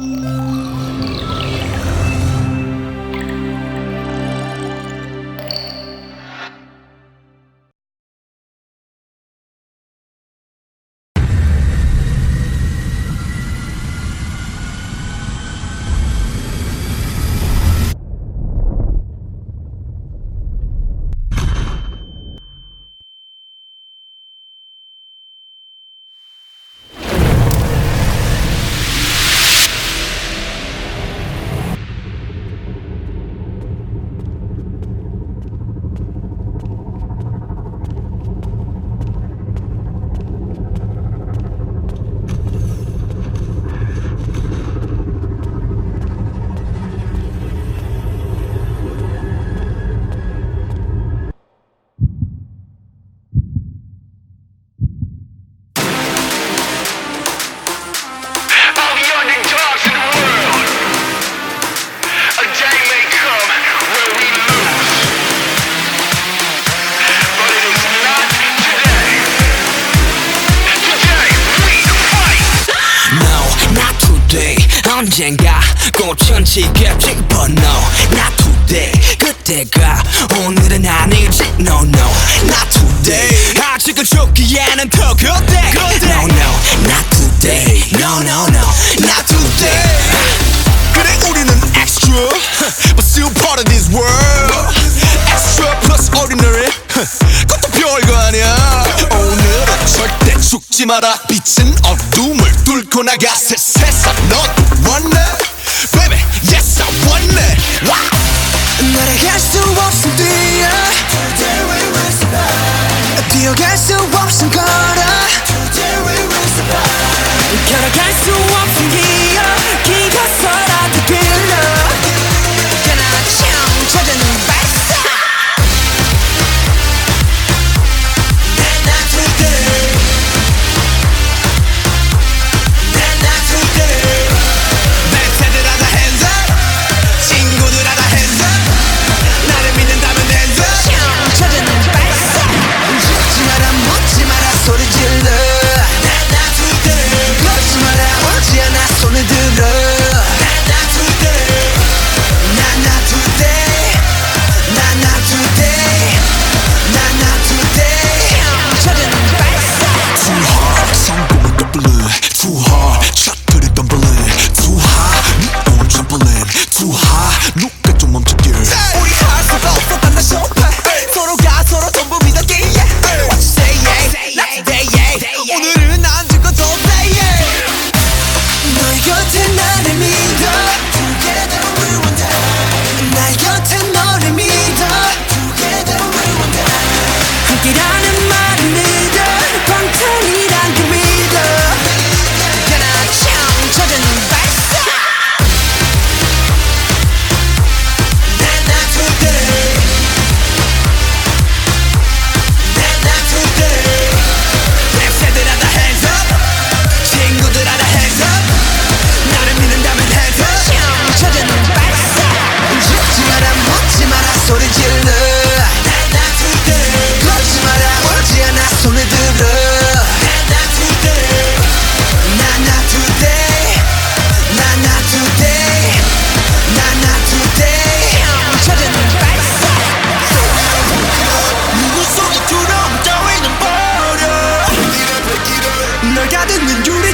Thank. 언젠가 꽃은 지겠지 But no, not today 그때가 오늘은 아니지. No, no, not today. 아직은 죽기에는 더 그때 죽지 마라 빛은 어둠을 뚫고 나가 새 세상 넌 원해 Baby yes I want it wow. 날아갈 수 없음 뛰어 Today we will survive 뛰어갈 수 없음 걸어 Today we will survive 걸어갈 수 없음 길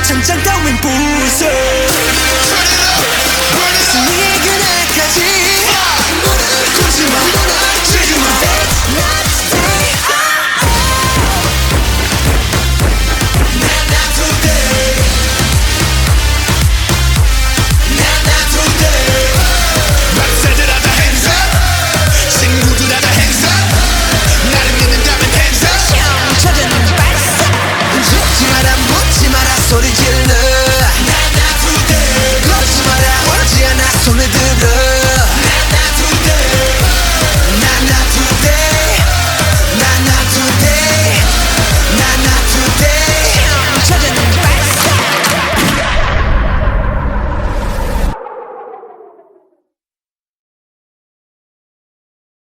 成长的。